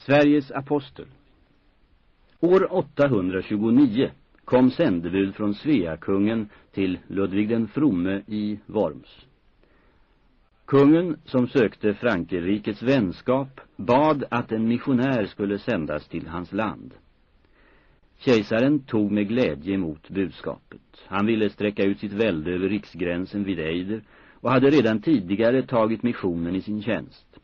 Sveriges apostel År 829 kom sändebud från Sveakungen till Ludvig den fromme i Worms. Kungen, som sökte Frankrikes vänskap, bad att en missionär skulle sändas till hans land. Kejsaren tog med glädje emot budskapet. Han ville sträcka ut sitt välde över riksgränsen vid Eider och hade redan tidigare tagit missionen i sin tjänst.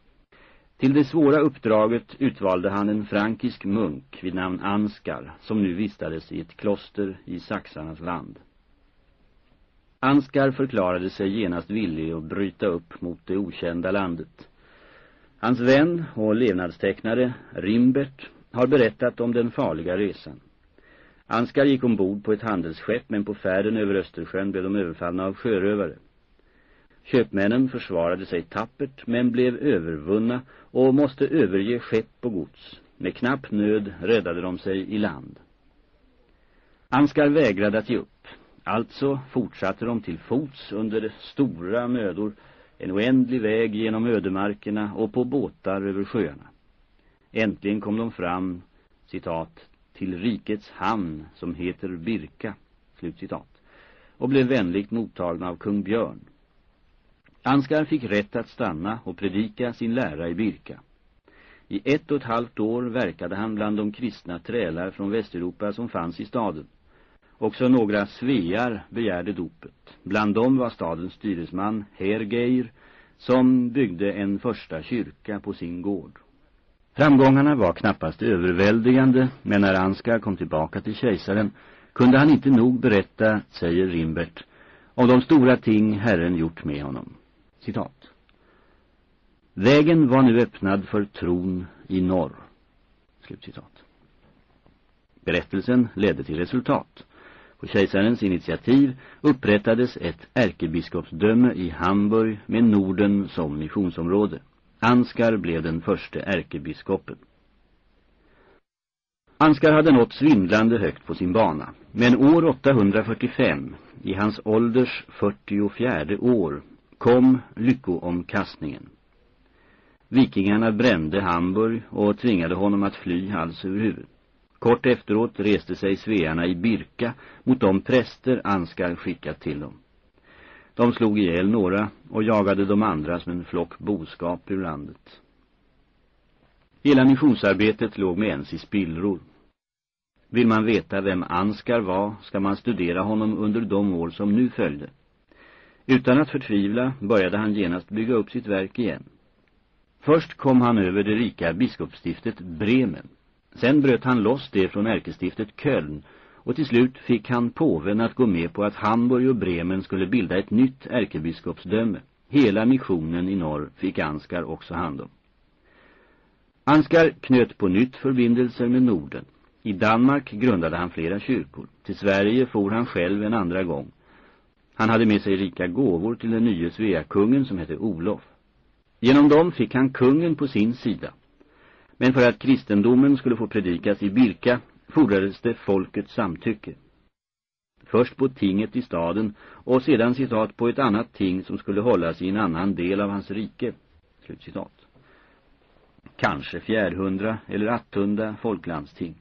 Till det svåra uppdraget utvalde han en frankisk munk vid namn Anskar som nu vistades i ett kloster i Saxarnas land. Anskar förklarade sig genast villig att bryta upp mot det okända landet. Hans vän och levnadstecknare Rimbert har berättat om den farliga resan. Anskar gick ombord på ett handelsskepp men på färden över Östersjön blev de överfallna av sjörövare. Köpmännen försvarade sig tappert men blev övervunna och måste överge skepp och gods. Med knapp nöd räddade de sig i land. Anskar vägrade att ge upp. Alltså fortsatte de till fots under stora mödor, en oändlig väg genom ödemarkerna och på båtar över sjöarna. Äntligen kom de fram, citat, till rikets hamn som heter Birka, slutcitat, och blev vänligt mottagna av kung Björn. Ansgar fick rätt att stanna och predika sin lära i Birka. I ett och ett halvt år verkade han bland de kristna trälar från Västeuropa som fanns i staden. Också några svear begärde dopet. Bland dem var stadens styresman Hergeir som byggde en första kyrka på sin gård. Framgångarna var knappast överväldigande men när Ansgar kom tillbaka till kejsaren kunde han inte nog berätta, säger Rimbert, om de stora ting Herren gjort med honom. Citat. Vägen var nu öppnad för tron i norr. Slutcitat. Berättelsen ledde till resultat. På kejsarens initiativ upprättades ett ärkebiskopsdöme i Hamburg med Norden som missionsområde. Anskar blev den första ärkebiskopen. Anskar hade nått svindlande högt på sin bana. Men år 845, i hans ålders 44 år, kom lyckoomkastningen. Vikingarna brände Hamburg och tvingade honom att fly hals över huvud. Kort efteråt reste sig svearna i Birka mot de präster Anskar skickat till dem. De slog ihjäl några och jagade de andra som en flock boskap ur landet. Hela missionsarbetet låg med ens i spillror. Vill man veta vem Anskar var ska man studera honom under de år som nu följde. Utan att förtvivla började han genast bygga upp sitt verk igen. Först kom han över det rika biskopsstiftet Bremen. Sen bröt han loss det från ärkestiftet Köln och till slut fick han påven att gå med på att Hamburg och Bremen skulle bilda ett nytt ärkebiskopsdöme. Hela missionen i norr fick Anskar också hand om. Anskar knöt på nytt förbindelser med Norden. I Danmark grundade han flera kyrkor. Till Sverige for han själv en andra gång. Han hade med sig rika gåvor till den nye Sveakungen som hette Olof. Genom dem fick han kungen på sin sida. Men för att kristendomen skulle få predikas i Birka fordrades det folkets samtycke. Först på tinget i staden och sedan citat på ett annat ting som skulle hållas i en annan del av hans rike. Slutcitat. Kanske fjärhundra eller atthundra folklandsting.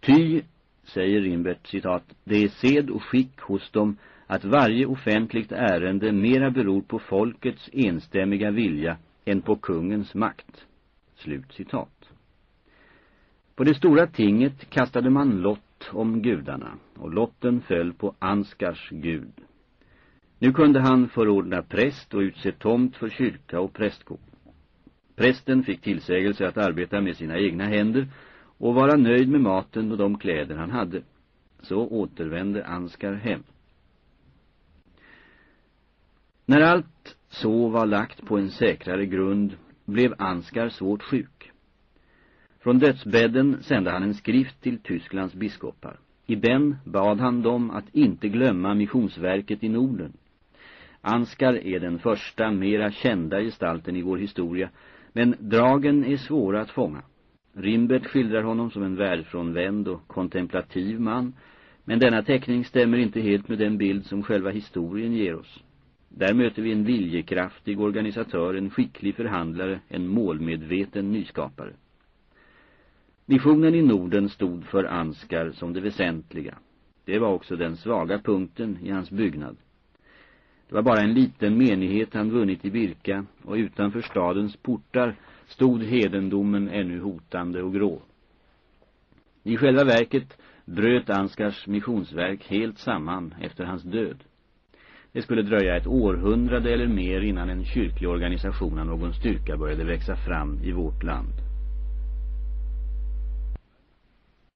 Ty säger Rimbert, citat, det är sed och skick hos dem att varje offentligt ärende mera beror på folkets enstämmiga vilja än på kungens makt. Slut citat. På det stora tinget kastade man lott om gudarna och lotten föll på Anskars gud. Nu kunde han förordna präst och utse tomt för kyrka och prästgård. Prästen fick tillsägelse att arbeta med sina egna händer och vara nöjd med maten och de kläder han hade. Så återvände Anskar hem. När allt så var lagt på en säkrare grund blev Anskar svårt sjuk. Från dödsbädden sände han en skrift till Tysklands biskopar. I den bad han dem att inte glömma missionsverket i Norden. Anskar är den första, mera kända gestalten i vår historia, men dragen är svåra att fånga. Rimbert skildrar honom som en världsfrånvänd och kontemplativ man, men denna teckning stämmer inte helt med den bild som själva historien ger oss. Där möter vi en viljekraftig organisatör, en skicklig förhandlare, en målmedveten nyskapare. Missionen i Norden stod för Anskar som det väsentliga. Det var också den svaga punkten i hans byggnad. Det var bara en liten menighet han vunnit i Birka och utanför stadens portar stod hedendomen ännu hotande och grå. I själva verket bröt Anskars missionsverk helt samman efter hans död. Det skulle dröja ett århundrade eller mer innan en kyrklig organisation av någon styrka började växa fram i vårt land.